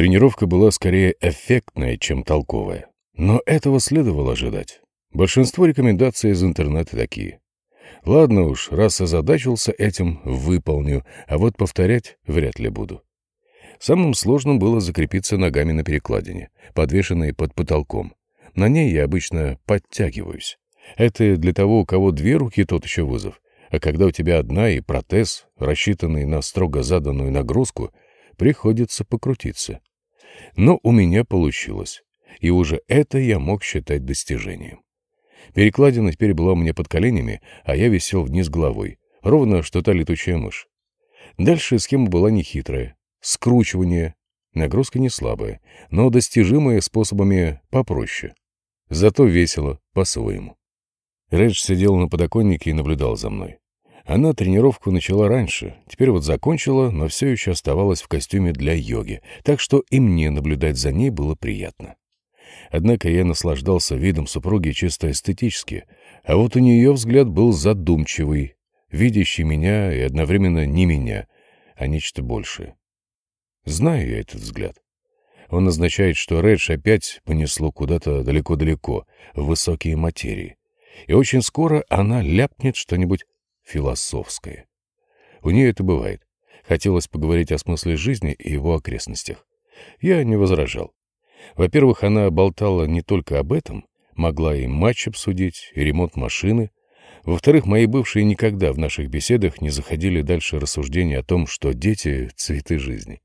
Тренировка была скорее эффектная, чем толковая. Но этого следовало ожидать. Большинство рекомендаций из интернета такие. Ладно уж, раз озадачился этим, выполню, а вот повторять вряд ли буду. Самым сложным было закрепиться ногами на перекладине, подвешенной под потолком. На ней я обычно подтягиваюсь. Это для того, у кого две руки, тот еще вызов. А когда у тебя одна и протез, рассчитанный на строго заданную нагрузку, приходится покрутиться. Но у меня получилось, и уже это я мог считать достижением. Перекладина теперь была у меня под коленями, а я висел вниз головой, ровно что та летучая мышь. Дальше схема была нехитрая. Скручивание. Нагрузка не слабая, но достижимая способами попроще. Зато весело, по-своему. Редж сидел на подоконнике и наблюдал за мной. Она тренировку начала раньше, теперь вот закончила, но все еще оставалась в костюме для йоги, так что и мне наблюдать за ней было приятно. Однако я наслаждался видом супруги чисто эстетически, а вот у нее взгляд был задумчивый, видящий меня и одновременно не меня, а нечто большее. Знаю я этот взгляд. Он означает, что Редж опять понесло куда-то далеко-далеко, в высокие материи. И очень скоро она ляпнет что-нибудь философское. У нее это бывает. Хотелось поговорить о смысле жизни и его окрестностях. Я не возражал. Во-первых, она болтала не только об этом, могла и матч обсудить, и ремонт машины. Во-вторых, мои бывшие никогда в наших беседах не заходили дальше рассуждения о том, что дети — цветы жизни.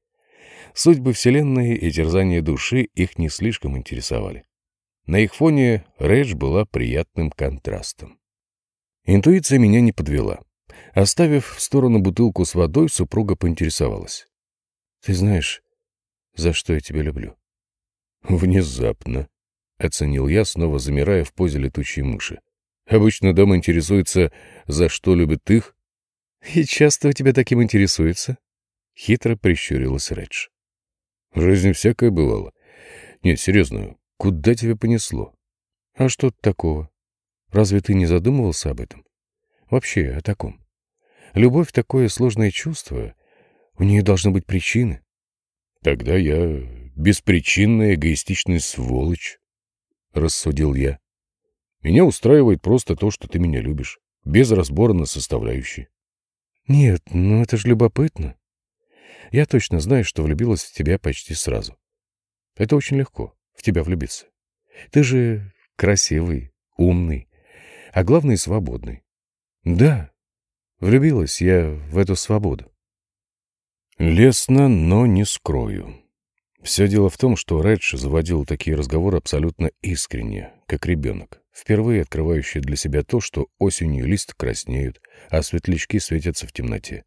Судьбы Вселенной и терзания души их не слишком интересовали. На их фоне Редж была приятным контрастом. Интуиция меня не подвела. Оставив в сторону бутылку с водой, супруга поинтересовалась. — Ты знаешь, за что я тебя люблю? Внезапно, — оценил я, снова замирая в позе летучей мыши. Обычно дама интересуется, за что любит их. — И часто у тебя таким интересуется? — хитро прищурилась Редж. — В жизни всякое бывало. Нет, серьезно, куда тебя понесло? — А что такого? Разве ты не задумывался об этом? Вообще о таком. Любовь — такое сложное чувство. У нее должны быть причины. Тогда я беспричинная эгоистичная сволочь, — рассудил я. Меня устраивает просто то, что ты меня любишь, без разбора на составляющие. Нет, ну это же любопытно. Я точно знаю, что влюбилась в тебя почти сразу. Это очень легко, в тебя влюбиться. Ты же красивый, умный, а главное — свободный. Да, влюбилась я в эту свободу. Лестно, но не скрою. Все дело в том, что Редж заводил такие разговоры абсолютно искренне, как ребенок, впервые открывающий для себя то, что осенью лист краснеют, а светлячки светятся в темноте.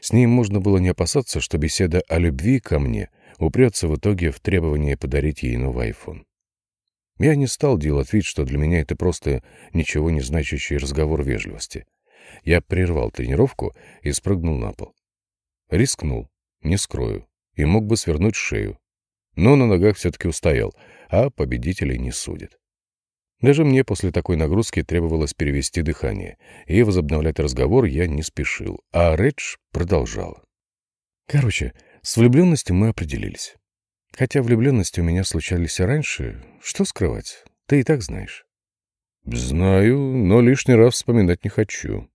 С ним можно было не опасаться, что беседа о любви ко мне упрется в итоге в требование подарить ей новый айфон. Я не стал делать вид, что для меня это просто ничего не значащий разговор вежливости. Я прервал тренировку и спрыгнул на пол. Рискнул, не скрою, и мог бы свернуть шею, но на ногах все-таки устоял, а победителей не судят. Даже мне после такой нагрузки требовалось перевести дыхание, и возобновлять разговор я не спешил, а Редж продолжала. Короче, с влюбленностью мы определились. Хотя влюбленности у меня случались и раньше, что скрывать, ты и так знаешь. Знаю, но лишний раз вспоминать не хочу.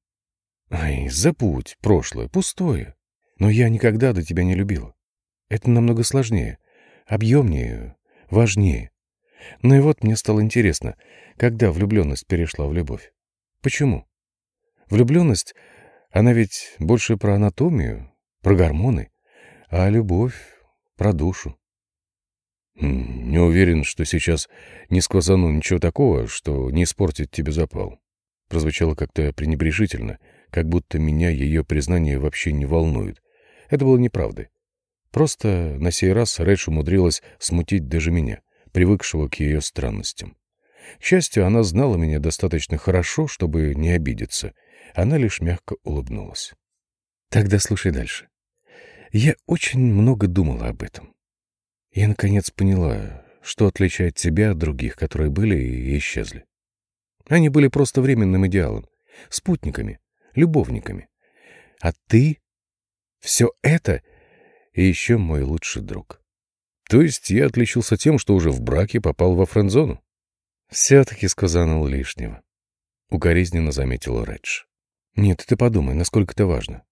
Ай, забудь прошлое, пустое. Но я никогда до тебя не любила. Это намного сложнее объемнее, важнее. Ну и вот мне стало интересно, когда влюбленность перешла в любовь. Почему? Влюбленность, она ведь больше про анатомию, про гормоны, а любовь про душу. Не уверен, что сейчас не сквозану ничего такого, что не испортит тебе запал. Прозвучало как-то пренебрежительно, как будто меня ее признание вообще не волнует. Это было неправдой. Просто на сей раз Редж умудрилась смутить даже меня, привыкшего к ее странностям. К счастью, она знала меня достаточно хорошо, чтобы не обидеться. Она лишь мягко улыбнулась. «Тогда слушай дальше. Я очень много думала об этом. Я, наконец, поняла, что отличает тебя от других, которые были и исчезли. Они были просто временным идеалом, спутниками, любовниками. А ты... Все это и еще мой лучший друг. То есть я отличился тем, что уже в браке попал во френд-зону? Все-таки сказанул лишнего. Укоризненно заметил Редж. Нет, ты подумай, насколько это важно.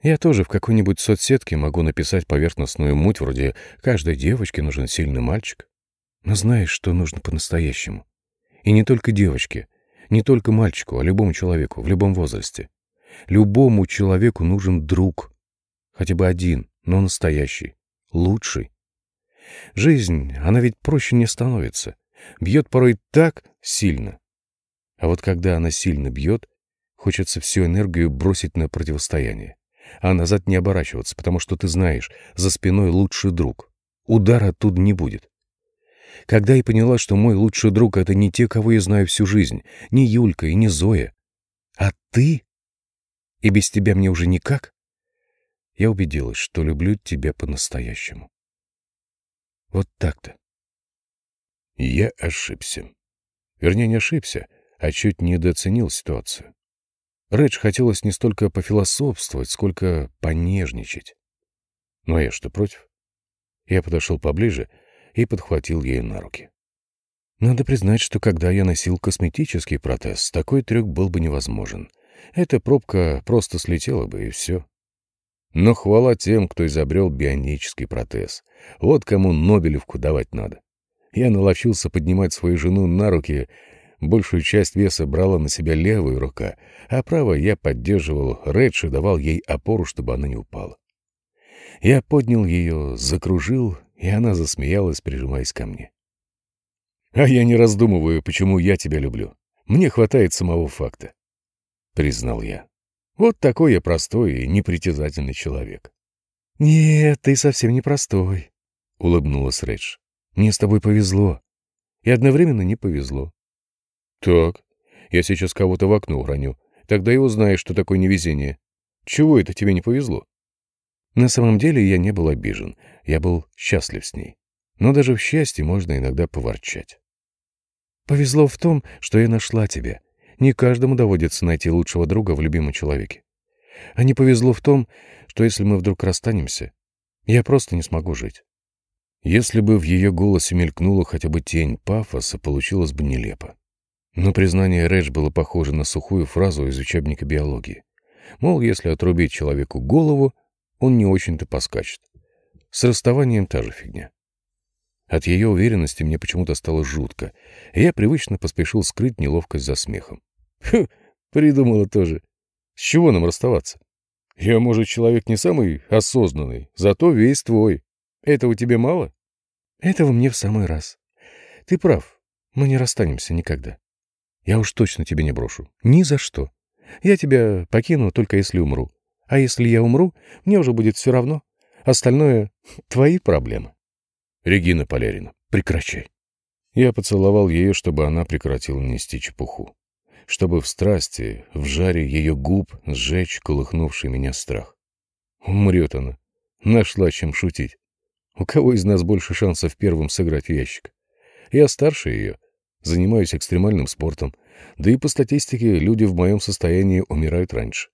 Я тоже в какой-нибудь соцсетке могу написать поверхностную муть, вроде «каждой девочке нужен сильный мальчик». Но знаешь, что нужно по-настоящему? И не только девочке, не только мальчику, а любому человеку, в любом возрасте. Любому человеку нужен друг. Хотя бы один, но настоящий, лучший. Жизнь, она ведь проще не становится. Бьет порой так сильно. А вот когда она сильно бьет, хочется всю энергию бросить на противостояние а назад не оборачиваться, потому что ты знаешь, за спиной лучший друг. Удара оттуда не будет. Когда я поняла, что мой лучший друг — это не те, кого я знаю всю жизнь, не Юлька и не Зоя, а ты, и без тебя мне уже никак, я убедилась, что люблю тебя по-настоящему. Вот так-то. Я ошибся. Вернее, не ошибся, а чуть недооценил ситуацию. Редж хотелось не столько пофилософствовать, сколько понежничать. Но ну, а я что, против? Я подошел поближе и подхватил ее на руки. Надо признать, что когда я носил косметический протез, такой трюк был бы невозможен. Эта пробка просто слетела бы, и все. Но хвала тем, кто изобрел бионический протез. Вот кому Нобелевку давать надо. Я наловчился поднимать свою жену на руки Большую часть веса брала на себя левая рука, а правой я поддерживал Редж давал ей опору, чтобы она не упала. Я поднял ее, закружил, и она засмеялась, прижимаясь ко мне. «А я не раздумываю, почему я тебя люблю. Мне хватает самого факта», — признал я. «Вот такой я простой и непритязательный человек». «Нет, ты совсем не простой», — улыбнулась Редж. «Мне с тобой повезло. И одновременно не повезло. Так, я сейчас кого-то в окно уроню. Тогда и узнаешь, что такое невезение. Чего это тебе не повезло? На самом деле я не был обижен. Я был счастлив с ней. Но даже в счастье можно иногда поворчать. Повезло в том, что я нашла тебя. Не каждому доводится найти лучшего друга в любимом человеке. А не повезло в том, что если мы вдруг расстанемся, я просто не смогу жить. Если бы в ее голосе мелькнула хотя бы тень пафоса, получилось бы нелепо. Но признание Редж было похоже на сухую фразу из учебника биологии. Мол, если отрубить человеку голову, он не очень-то поскачет. С расставанием та же фигня. От ее уверенности мне почему-то стало жутко, и я привычно поспешил скрыть неловкость за смехом. Фу, придумала тоже. С чего нам расставаться? Я, может, человек не самый осознанный, зато весь твой. Этого тебе мало? Этого мне в самый раз. Ты прав, мы не расстанемся никогда. Я уж точно тебя не брошу. Ни за что. Я тебя покину, только если умру. А если я умру, мне уже будет все равно. Остальное — твои проблемы. Регина Полярина, прекращай. Я поцеловал ее, чтобы она прекратила нести чепуху. Чтобы в страсти, в жаре ее губ сжечь колыхнувший меня страх. Умрет она. Нашла чем шутить. У кого из нас больше шансов первым сыграть в ящик? Я старше ее, занимаюсь экстремальным спортом, да и по статистике люди в моем состоянии умирают раньше.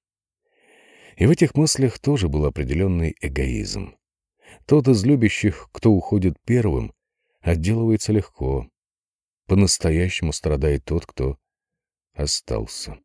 И в этих мыслях тоже был определенный эгоизм. Тот из любящих, кто уходит первым, отделывается легко. По-настоящему страдает тот, кто остался.